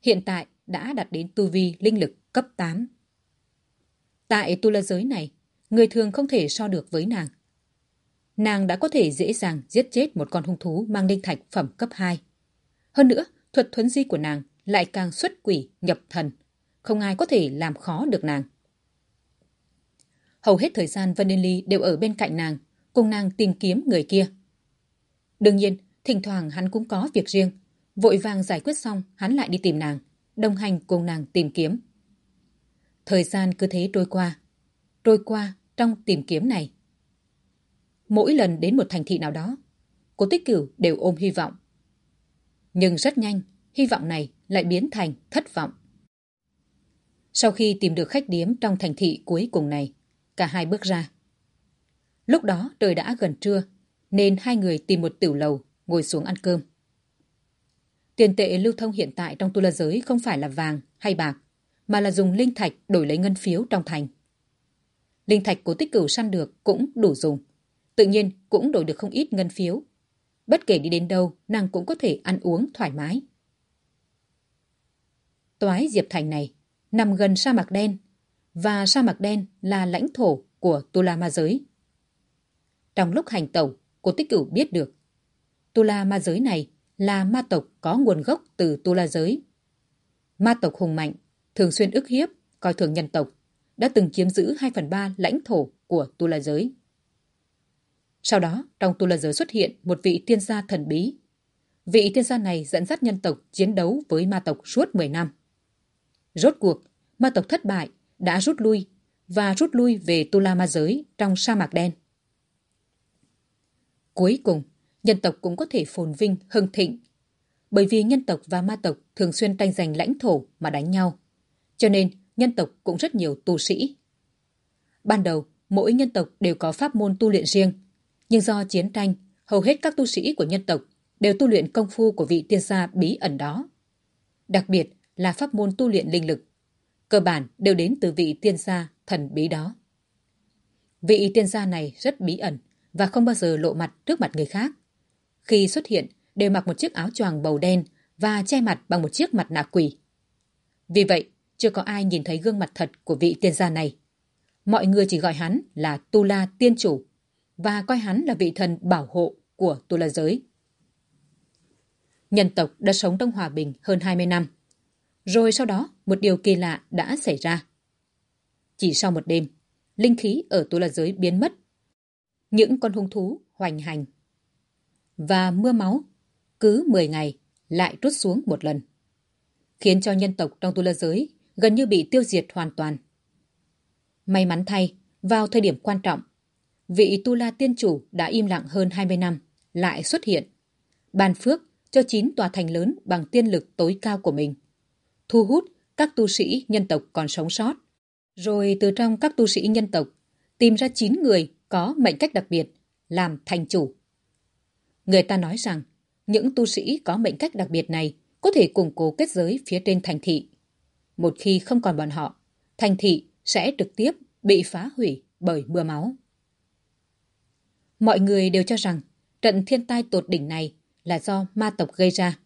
Hiện tại đã đạt đến tu vi linh lực cấp 8. Tại tu la giới này, người thường không thể so được với nàng. Nàng đã có thể dễ dàng giết chết một con hung thú mang linh thạch phẩm cấp 2. Hơn nữa, thuật thuấn di của nàng lại càng xuất quỷ nhập thần. Không ai có thể làm khó được nàng. Hầu hết thời gian Vân Yên Ly đều ở bên cạnh nàng, cùng nàng tìm kiếm người kia. Đương nhiên, thỉnh thoảng hắn cũng có việc riêng. Vội vàng giải quyết xong, hắn lại đi tìm nàng, đồng hành cùng nàng tìm kiếm. Thời gian cứ thế trôi qua. Trôi qua trong tìm kiếm này. Mỗi lần đến một thành thị nào đó, cô Tích Cửu đều ôm hy vọng. Nhưng rất nhanh, hy vọng này lại biến thành thất vọng. Sau khi tìm được khách điếm trong thành thị cuối cùng này, cả hai bước ra. Lúc đó trời đã gần trưa, nên hai người tìm một tiểu lầu, ngồi xuống ăn cơm. Tiền tệ lưu thông hiện tại trong tu la giới không phải là vàng hay bạc, mà là dùng linh thạch đổi lấy ngân phiếu trong thành. Linh thạch của tích cửu săn được cũng đủ dùng. Tự nhiên cũng đổi được không ít ngân phiếu. Bất kể đi đến đâu, nàng cũng có thể ăn uống thoải mái. Toái Diệp Thành này nằm gần sa mạc đen và sa mạc đen là lãnh thổ của Tu La Ma Giới. Trong lúc hành tẩu, cô Tích Cửu biết được Tu La Ma Giới này là ma tộc có nguồn gốc từ Tu La Giới. Ma tộc hùng mạnh, thường xuyên ức hiếp, coi thường nhân tộc, đã từng chiếm giữ 2 phần 3 lãnh thổ của Tu La Giới. Sau đó, trong Tu La Giới xuất hiện một vị tiên gia thần bí. Vị tiên gia này dẫn dắt nhân tộc chiến đấu với ma tộc suốt 10 năm. Rốt cuộc, ma tộc thất bại đã rút lui và rút lui về Tu La Ma Giới trong sa mạc đen. Cuối cùng, nhân tộc cũng có thể phồn vinh, hưng thịnh. Bởi vì nhân tộc và ma tộc thường xuyên tranh giành lãnh thổ mà đánh nhau. Cho nên, nhân tộc cũng rất nhiều tu sĩ. Ban đầu, mỗi nhân tộc đều có pháp môn tu luyện riêng. Nhưng do chiến tranh, hầu hết các tu sĩ của nhân tộc đều tu luyện công phu của vị tiên gia bí ẩn đó. Đặc biệt là pháp môn tu luyện linh lực cơ bản đều đến từ vị tiên gia thần bí đó. Vị tiên gia này rất bí ẩn và không bao giờ lộ mặt trước mặt người khác. Khi xuất hiện, đều mặc một chiếc áo choàng bầu đen và che mặt bằng một chiếc mặt nạ quỷ. Vì vậy, chưa có ai nhìn thấy gương mặt thật của vị tiên gia này. Mọi người chỉ gọi hắn là Tu La Tiên Chủ và coi hắn là vị thần bảo hộ của Tu La giới. nhân tộc đã sống trong hòa bình hơn 20 năm. Rồi sau đó, một điều kỳ lạ đã xảy ra. Chỉ sau một đêm, linh khí ở tu la giới biến mất. Những con hung thú hoành hành. Và mưa máu cứ 10 ngày lại rút xuống một lần. Khiến cho nhân tộc trong tu la giới gần như bị tiêu diệt hoàn toàn. May mắn thay, vào thời điểm quan trọng, vị tu la tiên chủ đã im lặng hơn 20 năm, lại xuất hiện. Ban phước cho 9 tòa thành lớn bằng tiên lực tối cao của mình. Thu hút các tu sĩ nhân tộc còn sống sót. Rồi từ trong các tu sĩ nhân tộc, tìm ra 9 người có mệnh cách đặc biệt, làm thành chủ. Người ta nói rằng, những tu sĩ có mệnh cách đặc biệt này có thể củng cố kết giới phía trên thành thị. Một khi không còn bọn họ, thành thị sẽ trực tiếp bị phá hủy bởi mưa máu. Mọi người đều cho rằng trận thiên tai tột đỉnh này là do ma tộc gây ra.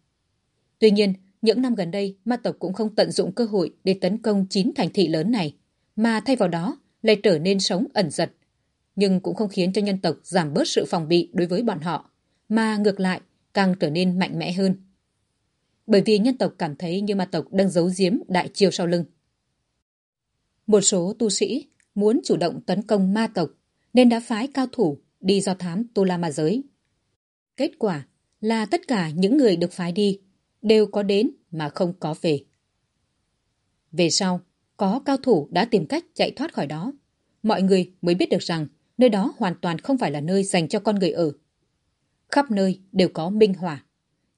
Tuy nhiên, những năm gần đây, ma tộc cũng không tận dụng cơ hội để tấn công chín thành thị lớn này, mà thay vào đó lại trở nên sống ẩn giật. Nhưng cũng không khiến cho nhân tộc giảm bớt sự phòng bị đối với bọn họ, mà ngược lại càng trở nên mạnh mẽ hơn. Bởi vì nhân tộc cảm thấy như ma tộc đang giấu giếm đại chiêu sau lưng. Một số tu sĩ muốn chủ động tấn công ma tộc nên đã phái cao thủ đi do thám Tu La Ma Giới. Kết quả là tất cả những người được phái đi đều có đến mà không có về. Về sau, có cao thủ đã tìm cách chạy thoát khỏi đó. Mọi người mới biết được rằng nơi đó hoàn toàn không phải là nơi dành cho con người ở. Khắp nơi đều có minh hỏa.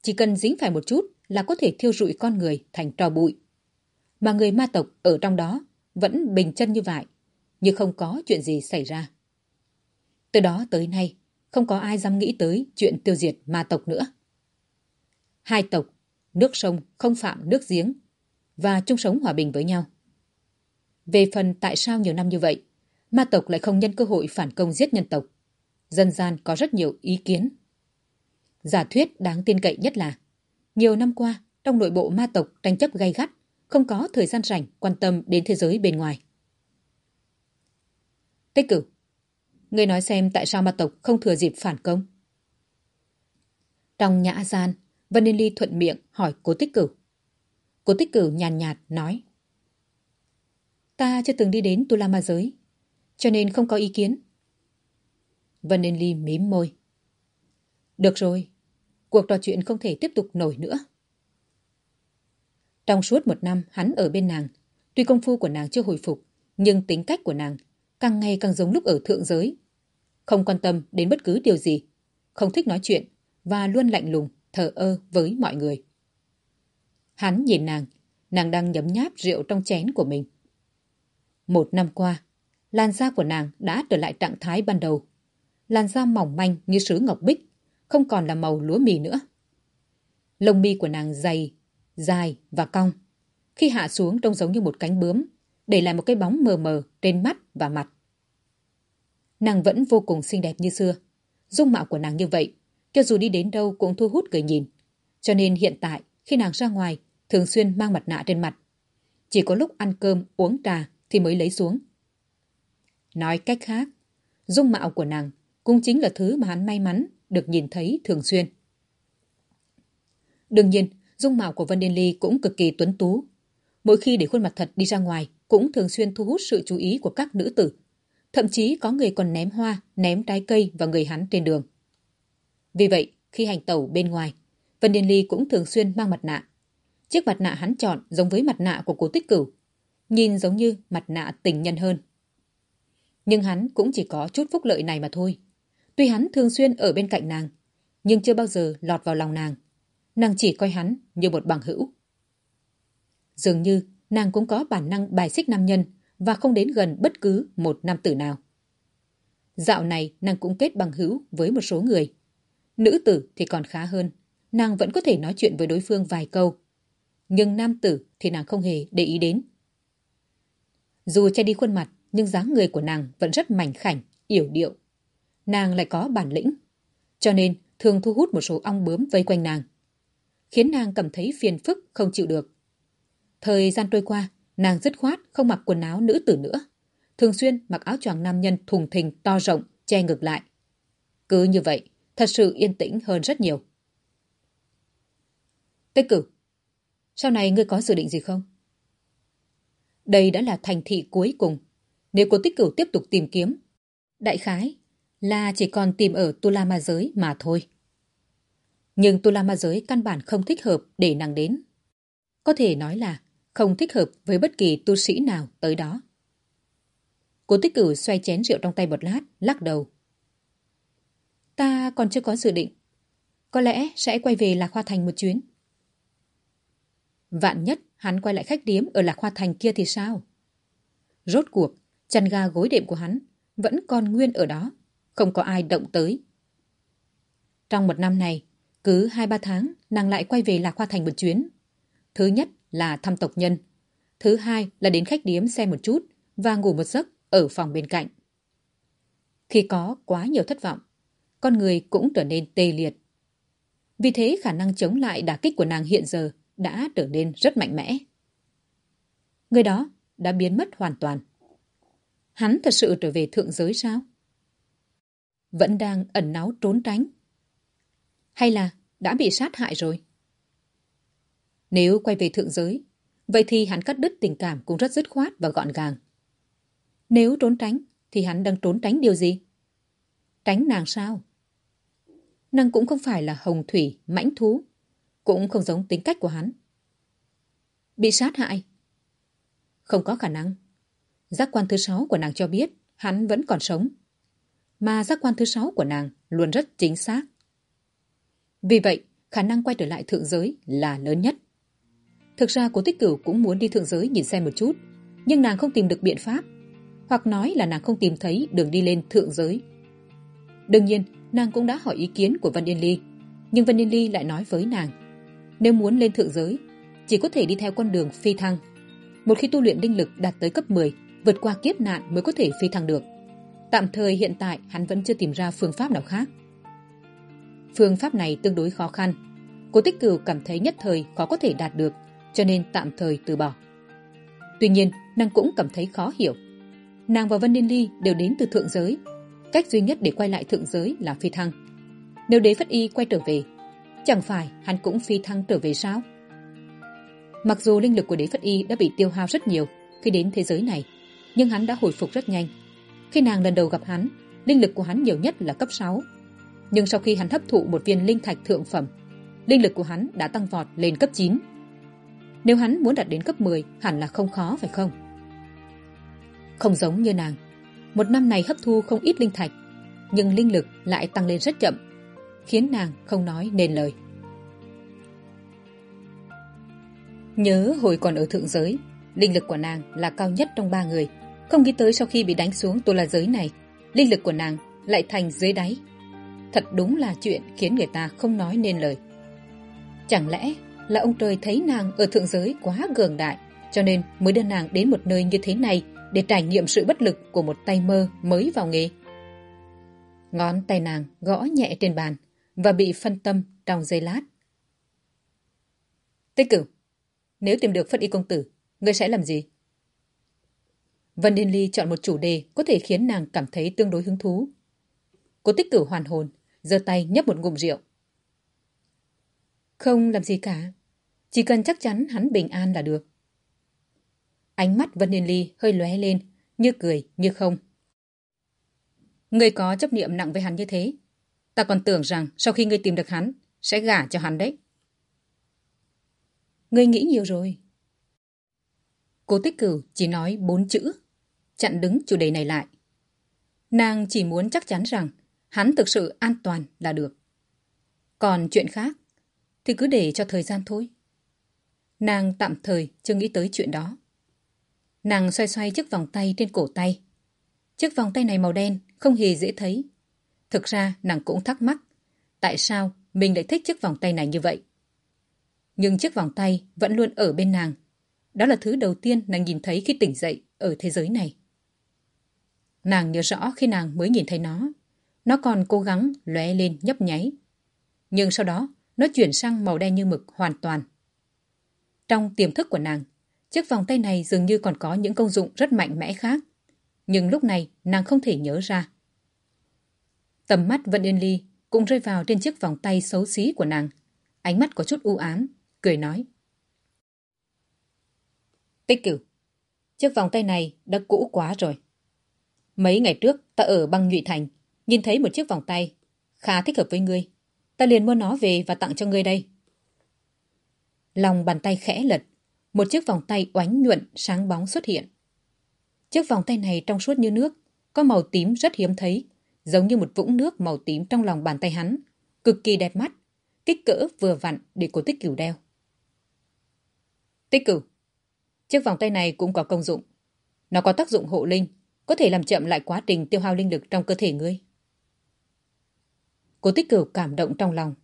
Chỉ cần dính phải một chút là có thể thiêu rụi con người thành tro bụi. Mà người ma tộc ở trong đó vẫn bình chân như vậy, như không có chuyện gì xảy ra. Từ đó tới nay, không có ai dám nghĩ tới chuyện tiêu diệt ma tộc nữa. Hai tộc, nước sông không phạm nước giếng và chung sống hòa bình với nhau. Về phần tại sao nhiều năm như vậy, ma tộc lại không nhân cơ hội phản công giết nhân tộc. Dân gian có rất nhiều ý kiến. Giả thuyết đáng tin cậy nhất là nhiều năm qua, trong nội bộ ma tộc tranh chấp gay gắt, không có thời gian rảnh quan tâm đến thế giới bên ngoài. Tích cử Người nói xem tại sao ma tộc không thừa dịp phản công. Trong nhã gian, Vân Ninh Ly thuận miệng hỏi cố tích cửu. Cố tích cửu nhàn nhạt, nhạt nói. Ta chưa từng đi đến Tu La Ma Giới, cho nên không có ý kiến. Vân Ninh Ly mím môi. Được rồi, cuộc trò chuyện không thể tiếp tục nổi nữa. Trong suốt một năm hắn ở bên nàng, tuy công phu của nàng chưa hồi phục, nhưng tính cách của nàng càng ngày càng giống lúc ở thượng giới. Không quan tâm đến bất cứ điều gì, không thích nói chuyện và luôn lạnh lùng, thờ ơ với mọi người. Hắn nhìn nàng, nàng đang nhấm nháp rượu trong chén của mình. Một năm qua, làn da của nàng đã trở lại trạng thái ban đầu. Làn da mỏng manh như sứ ngọc bích, không còn là màu lúa mì nữa. Lông mi của nàng dày, dài và cong. Khi hạ xuống trông giống như một cánh bướm, để lại một cái bóng mờ mờ trên mắt và mặt. Nàng vẫn vô cùng xinh đẹp như xưa. Dung mạo của nàng như vậy, cho dù đi đến đâu cũng thu hút người nhìn. Cho nên hiện tại, khi nàng ra ngoài, thường xuyên mang mặt nạ trên mặt. Chỉ có lúc ăn cơm, uống trà thì mới lấy xuống. Nói cách khác, dung mạo của nàng cũng chính là thứ mà hắn may mắn được nhìn thấy thường xuyên. Đương nhiên, dung mạo của Vân Điên Ly cũng cực kỳ tuấn tú. Mỗi khi để khuôn mặt thật đi ra ngoài, cũng thường xuyên thu hút sự chú ý của các nữ tử. Thậm chí có người còn ném hoa, ném trái cây vào người hắn trên đường. Vì vậy, khi hành tẩu bên ngoài, Vân Điên Ly cũng thường xuyên mang mặt nạ. Chiếc mặt nạ hắn chọn giống với mặt nạ của cố tích cửu, nhìn giống như mặt nạ tình nhân hơn. Nhưng hắn cũng chỉ có chút phúc lợi này mà thôi. Tuy hắn thường xuyên ở bên cạnh nàng, nhưng chưa bao giờ lọt vào lòng nàng. Nàng chỉ coi hắn như một bằng hữu. Dường như nàng cũng có bản năng bài xích nam nhân và không đến gần bất cứ một nam tử nào. Dạo này nàng cũng kết bằng hữu với một số người. Nữ tử thì còn khá hơn, nàng vẫn có thể nói chuyện với đối phương vài câu. Nhưng nam tử thì nàng không hề để ý đến. Dù che đi khuôn mặt, nhưng dáng người của nàng vẫn rất mảnh khảnh, yểu điệu. Nàng lại có bản lĩnh, cho nên thường thu hút một số ong bướm vây quanh nàng. Khiến nàng cảm thấy phiền phức không chịu được. Thời gian trôi qua, nàng dứt khoát không mặc quần áo nữ tử nữa. Thường xuyên mặc áo choàng nam nhân thùng thình to rộng, che ngược lại. Cứ như vậy, thật sự yên tĩnh hơn rất nhiều. Tích cử, sau này ngươi có dự định gì không? Đây đã là thành thị cuối cùng. Nếu cô tích cửu tiếp tục tìm kiếm, đại khái là chỉ còn tìm ở Tu La Ma Giới mà thôi. Nhưng Tu La Ma Giới căn bản không thích hợp để nàng đến. Có thể nói là không thích hợp với bất kỳ tu sĩ nào tới đó. Cố tích cử xoay chén rượu trong tay một lát, lắc đầu. Ta còn chưa có dự định. Có lẽ sẽ quay về Lạc Hoa Thành một chuyến. Vạn nhất hắn quay lại khách điếm ở Lạc Hoa Thành kia thì sao? Rốt cuộc, chăn ga gối đệm của hắn vẫn còn nguyên ở đó, không có ai động tới. Trong một năm này, cứ hai ba tháng nàng lại quay về Lạc Hoa Thành một chuyến. Thứ nhất là thăm tộc nhân. Thứ hai là đến khách điếm xem một chút và ngủ một giấc ở phòng bên cạnh. Khi có quá nhiều thất vọng, con người cũng trở nên tê liệt. Vì thế khả năng chống lại đả kích của nàng hiện giờ đã trở nên rất mạnh mẽ. Người đó đã biến mất hoàn toàn. Hắn thật sự trở về thượng giới sao? Vẫn đang ẩn náu trốn tránh? Hay là đã bị sát hại rồi? Nếu quay về thượng giới, vậy thì hắn cắt đứt tình cảm cũng rất dứt khoát và gọn gàng. Nếu trốn tránh, thì hắn đang trốn tránh điều gì? Tránh nàng sao? Nàng cũng không phải là hồng thủy, mãnh thú, cũng không giống tính cách của hắn. Bị sát hại? Không có khả năng. Giác quan thứ sáu của nàng cho biết hắn vẫn còn sống. Mà giác quan thứ sáu của nàng luôn rất chính xác. Vì vậy, khả năng quay trở lại thượng giới là lớn nhất. Thực ra cố tích cửu cũng muốn đi thượng giới nhìn xem một chút, nhưng nàng không tìm được biện pháp, hoặc nói là nàng không tìm thấy đường đi lên thượng giới. Đương nhiên, nàng cũng đã hỏi ý kiến của Vân Yên Ly, nhưng Vân Yên Ly lại nói với nàng, nếu muốn lên thượng giới, chỉ có thể đi theo con đường phi thăng. Một khi tu luyện linh lực đạt tới cấp 10, vượt qua kiếp nạn mới có thể phi thăng được. Tạm thời hiện tại hắn vẫn chưa tìm ra phương pháp nào khác. Phương pháp này tương đối khó khăn. Cố tích cửu cảm thấy nhất thời khó có thể đạt được, cho nên tạm thời từ bỏ. Tuy nhiên, nàng cũng cảm thấy khó hiểu. Nàng và Vân Điên Ly đều đến từ thượng giới. Cách duy nhất để quay lại thượng giới là phi thăng. Nếu đế phất y quay trở về, chẳng phải hắn cũng phi thăng trở về sao? Mặc dù linh lực của đế phất y đã bị tiêu hao rất nhiều khi đến thế giới này, nhưng hắn đã hồi phục rất nhanh. Khi nàng lần đầu gặp hắn, linh lực của hắn nhiều nhất là cấp 6. Nhưng sau khi hắn hấp thụ một viên linh thạch thượng phẩm, linh lực của hắn đã tăng vọt lên cấp 9. Nếu hắn muốn đạt đến cấp 10, hẳn là không khó phải không? Không giống như nàng. Một năm này hấp thu không ít linh thạch, nhưng linh lực lại tăng lên rất chậm, khiến nàng không nói nên lời. Nhớ hồi còn ở thượng giới, linh lực của nàng là cao nhất trong ba người. Không nghĩ tới sau khi bị đánh xuống tu la giới này, linh lực của nàng lại thành dưới đáy. Thật đúng là chuyện khiến người ta không nói nên lời. Chẳng lẽ là ông trời thấy nàng ở thượng giới quá gường đại, cho nên mới đưa nàng đến một nơi như thế này để trải nghiệm sự bất lực của một tay mơ mới vào nghề. Ngón tay nàng gõ nhẹ trên bàn và bị phân tâm trong giây lát. Tích cửu, nếu tìm được Phất Y Công Tử, ngươi sẽ làm gì? Vân Điên Ly chọn một chủ đề có thể khiến nàng cảm thấy tương đối hứng thú. Cô tích cửu hoàn hồn, giơ tay nhấp một ngụm rượu. Không làm gì cả, chỉ cần chắc chắn hắn bình an là được. Ánh mắt Vân Điên Ly hơi lóe lên, như cười, như không. Ngươi có chấp niệm nặng với hắn như thế. Ta còn tưởng rằng sau khi ngươi tìm được hắn, sẽ gả cho hắn đấy. Ngươi nghĩ nhiều rồi. Cố tích cửu chỉ nói bốn chữ, chặn đứng chủ đề này lại. Nàng chỉ muốn chắc chắn rằng hắn thực sự an toàn là được. Còn chuyện khác thì cứ để cho thời gian thôi. Nàng tạm thời chưa nghĩ tới chuyện đó. Nàng xoay xoay chiếc vòng tay trên cổ tay. Chiếc vòng tay này màu đen, không hề dễ thấy. Thực ra nàng cũng thắc mắc, tại sao mình lại thích chiếc vòng tay này như vậy? Nhưng chiếc vòng tay vẫn luôn ở bên nàng. Đó là thứ đầu tiên nàng nhìn thấy khi tỉnh dậy ở thế giới này. Nàng nhớ rõ khi nàng mới nhìn thấy nó, nó còn cố gắng lóe lên nhấp nháy. Nhưng sau đó, nó chuyển sang màu đen như mực hoàn toàn. Trong tiềm thức của nàng, chiếc vòng tay này dường như còn có những công dụng rất mạnh mẽ khác. Nhưng lúc này nàng không thể nhớ ra. Tầm mắt Vân Yên Ly cũng rơi vào trên chiếc vòng tay xấu xí của nàng. Ánh mắt có chút u ám, cười nói. Tích cửu, chiếc vòng tay này đã cũ quá rồi. Mấy ngày trước ta ở băng nhụy thành, nhìn thấy một chiếc vòng tay khá thích hợp với ngươi. Ta liền mua nó về và tặng cho ngươi đây. Lòng bàn tay khẽ lật, một chiếc vòng tay oánh nhuận sáng bóng xuất hiện. Chiếc vòng tay này trong suốt như nước, có màu tím rất hiếm thấy, giống như một vũng nước màu tím trong lòng bàn tay hắn, cực kỳ đẹp mắt, kích cỡ vừa vặn để cổ tích cửu đeo. Tích cửu, chiếc vòng tay này cũng có công dụng. Nó có tác dụng hộ linh, có thể làm chậm lại quá trình tiêu hao linh lực trong cơ thể ngươi. Cố tích cửu cảm động trong lòng.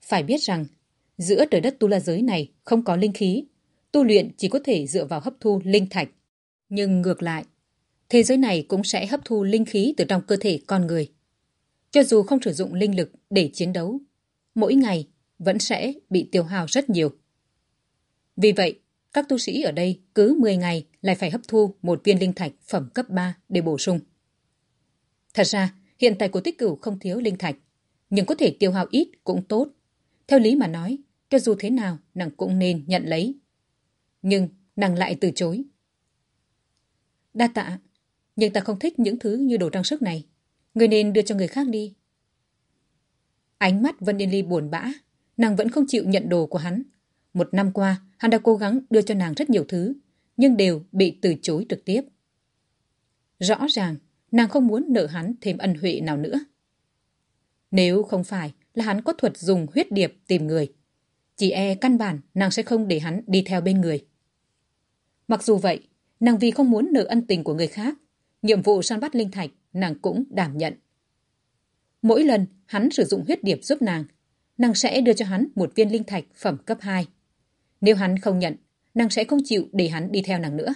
Phải biết rằng, giữa trời đất tu la giới này không có linh khí, tu luyện chỉ có thể dựa vào hấp thu linh thạch. Nhưng ngược lại, thế giới này cũng sẽ hấp thu linh khí từ trong cơ thể con người. Cho dù không sử dụng linh lực để chiến đấu, mỗi ngày vẫn sẽ bị tiêu hao rất nhiều. Vì vậy, các tu sĩ ở đây cứ 10 ngày lại phải hấp thu một viên linh thạch phẩm cấp 3 để bổ sung. Thật ra, hiện tại của tích cửu không thiếu linh thạch, nhưng có thể tiêu hao ít cũng tốt. Theo lý mà nói, cho dù thế nào, nàng cũng nên nhận lấy. Nhưng nàng lại từ chối. Đa tạ, nhưng ta không thích những thứ như đồ trang sức này. Người nên đưa cho người khác đi. Ánh mắt Vân Yên Ly buồn bã, nàng vẫn không chịu nhận đồ của hắn. Một năm qua, hắn đã cố gắng đưa cho nàng rất nhiều thứ, nhưng đều bị từ chối trực tiếp. Rõ ràng, nàng không muốn nợ hắn thêm ân huệ nào nữa. Nếu không phải là hắn có thuật dùng huyết điệp tìm người, chỉ e căn bản nàng sẽ không để hắn đi theo bên người. Mặc dù vậy, nàng vì không muốn nợ ân tình của người khác, nhiệm vụ săn bắt linh thạch nàng cũng đảm nhận. Mỗi lần hắn sử dụng huyết điệp giúp nàng, nàng sẽ đưa cho hắn một viên linh thạch phẩm cấp 2. Nếu hắn không nhận, nàng sẽ không chịu để hắn đi theo nàng nữa.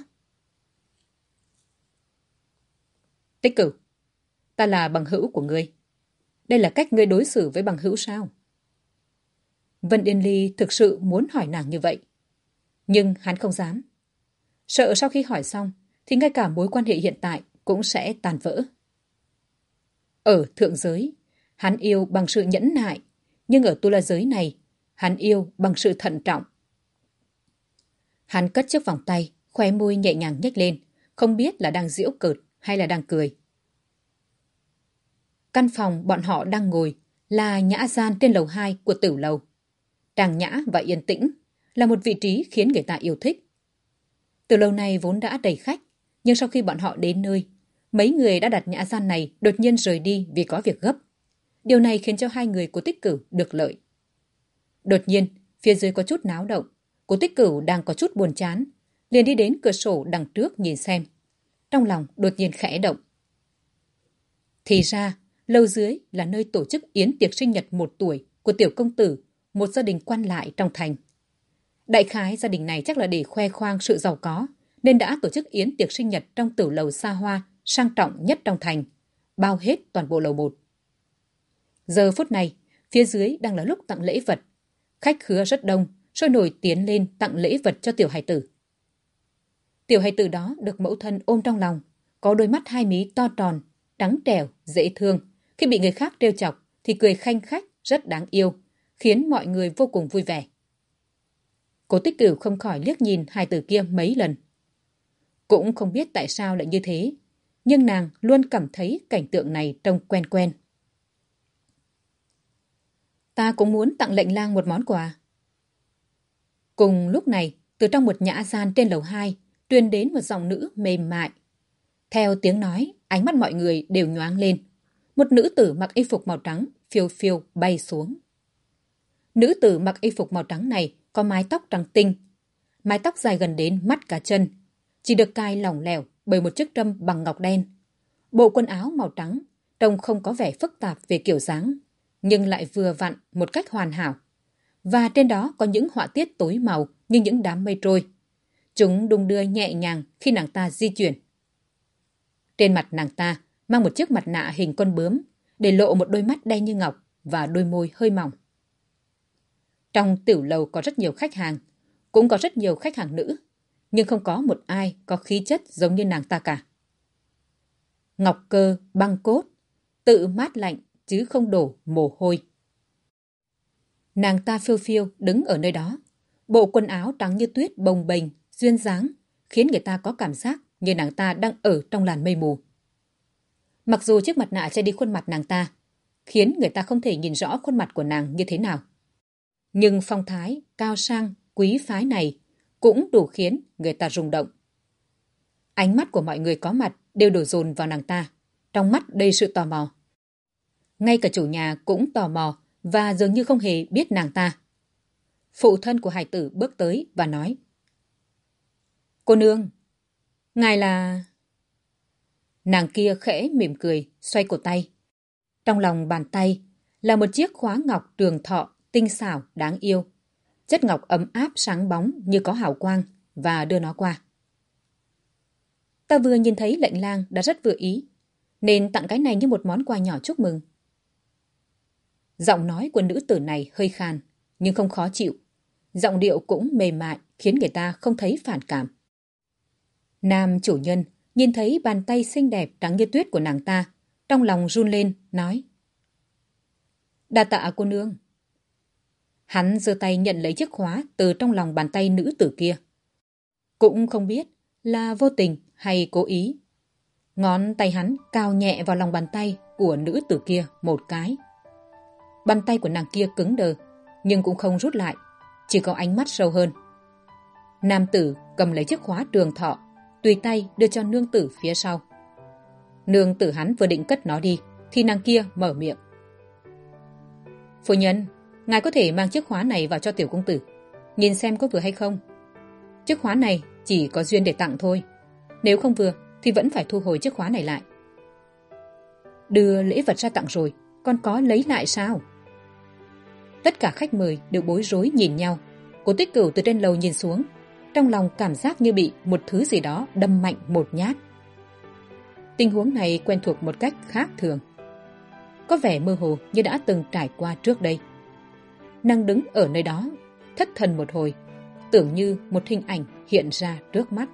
Tích cử, ta là bằng hữu của ngươi. Đây là cách ngươi đối xử với bằng hữu sao? Vân Yên Ly thực sự muốn hỏi nàng như vậy. Nhưng hắn không dám. Sợ sau khi hỏi xong, thì ngay cả mối quan hệ hiện tại cũng sẽ tàn vỡ. Ở thượng giới, hắn yêu bằng sự nhẫn nại, nhưng ở tu la giới này, hắn yêu bằng sự thận trọng. Hắn cất chiếc vòng tay, khóe môi nhẹ nhàng nhếch lên, không biết là đang giễu cợt hay là đang cười. Căn phòng bọn họ đang ngồi là nhã gian trên lầu 2 của tử lầu. tràng nhã và yên tĩnh là một vị trí khiến người ta yêu thích. Từ lâu này vốn đã đầy khách, nhưng sau khi bọn họ đến nơi, mấy người đã đặt nhã gian này đột nhiên rời đi vì có việc gấp. Điều này khiến cho hai người của tích cử được lợi. Đột nhiên, phía dưới có chút náo động. Cố tích cửu đang có chút buồn chán, liền đi đến cửa sổ đằng trước nhìn xem. Trong lòng đột nhiên khẽ động. Thì ra, lâu dưới là nơi tổ chức yến tiệc sinh nhật một tuổi của tiểu công tử, một gia đình quan lại trong thành. Đại khái gia đình này chắc là để khoe khoang sự giàu có, nên đã tổ chức yến tiệc sinh nhật trong tử lầu xa hoa, sang trọng nhất trong thành, bao hết toàn bộ lầu một. Giờ phút này, phía dưới đang là lúc tặng lễ vật. Khách khứa rất đông, sôi nổi tiến lên tặng lễ vật cho tiểu hài tử. Tiểu hài tử đó được mẫu thân ôm trong lòng, có đôi mắt hai mí to tròn, trắng trẻo, dễ thương. Khi bị người khác trêu chọc thì cười khanh khách, rất đáng yêu, khiến mọi người vô cùng vui vẻ. Cố tích cửu không khỏi liếc nhìn hải tử kia mấy lần. Cũng không biết tại sao lại như thế, nhưng nàng luôn cảm thấy cảnh tượng này trông quen quen. Ta cũng muốn tặng lệnh lang một món quà. Cùng lúc này, từ trong một nhã gian trên lầu 2, truyền đến một giọng nữ mềm mại. Theo tiếng nói, ánh mắt mọi người đều nhoáng lên. Một nữ tử mặc y phục màu trắng, phiêu phiêu bay xuống. Nữ tử mặc y phục màu trắng này có mái tóc trắng tinh. Mái tóc dài gần đến mắt cả chân, chỉ được cài lỏng lẻo bởi một chiếc trâm bằng ngọc đen. Bộ quần áo màu trắng, trông không có vẻ phức tạp về kiểu dáng, nhưng lại vừa vặn một cách hoàn hảo. Và trên đó có những họa tiết tối màu như những đám mây trôi. Chúng đung đưa nhẹ nhàng khi nàng ta di chuyển. Trên mặt nàng ta mang một chiếc mặt nạ hình con bướm để lộ một đôi mắt đen như ngọc và đôi môi hơi mỏng. Trong tiểu lầu có rất nhiều khách hàng, cũng có rất nhiều khách hàng nữ, nhưng không có một ai có khí chất giống như nàng ta cả. Ngọc cơ, băng cốt, tự mát lạnh chứ không đổ mồ hôi. Nàng ta phiêu phiêu đứng ở nơi đó, bộ quần áo trắng như tuyết bồng bềnh duyên dáng khiến người ta có cảm giác như nàng ta đang ở trong làn mây mù. Mặc dù chiếc mặt nạ che đi khuôn mặt nàng ta khiến người ta không thể nhìn rõ khuôn mặt của nàng như thế nào. Nhưng phong thái cao sang quý phái này cũng đủ khiến người ta rung động. Ánh mắt của mọi người có mặt đều đổ dồn vào nàng ta trong mắt đầy sự tò mò. Ngay cả chủ nhà cũng tò mò và dường như không hề biết nàng ta. Phụ thân của hải tử bước tới và nói, cô nương, ngài là nàng kia khẽ mỉm cười, xoay cổ tay. Trong lòng bàn tay là một chiếc khóa ngọc trường thọ tinh xảo đáng yêu. Chất ngọc ấm áp sáng bóng như có hào quang và đưa nó qua. Ta vừa nhìn thấy lệnh lang đã rất vừa ý, nên tặng cái này như một món quà nhỏ chúc mừng giọng nói của nữ tử này hơi khan, nhưng không khó chịu. Giọng điệu cũng mềm mại, khiến người ta không thấy phản cảm. Nam chủ nhân nhìn thấy bàn tay xinh đẹp trắng như tuyết của nàng ta, trong lòng run lên, nói, đa tạ cô nương. Hắn giơ tay nhận lấy chiếc khóa từ trong lòng bàn tay nữ tử kia. Cũng không biết là vô tình hay cố ý, ngón tay hắn cao nhẹ vào lòng bàn tay của nữ tử kia một cái bàn tay của nàng kia cứng đờ, nhưng cũng không rút lại, chỉ có ánh mắt sâu hơn. Nam tử cầm lấy chiếc khóa trường thọ, tùy tay đưa cho nương tử phía sau. Nương tử hắn vừa định cất nó đi, thì nàng kia mở miệng. Phu nhân, ngài có thể mang chiếc khóa này vào cho tiểu công tử, nhìn xem có vừa hay không. Chiếc khóa này chỉ có duyên để tặng thôi, nếu không vừa thì vẫn phải thu hồi chiếc khóa này lại. Đưa lễ vật ra tặng rồi còn có lấy lại sao? Tất cả khách mời đều bối rối nhìn nhau. Cố tích cửu từ trên lầu nhìn xuống, trong lòng cảm giác như bị một thứ gì đó đâm mạnh một nhát. Tình huống này quen thuộc một cách khác thường. Có vẻ mơ hồ như đã từng trải qua trước đây. Năng đứng ở nơi đó, thất thần một hồi, tưởng như một hình ảnh hiện ra trước mắt.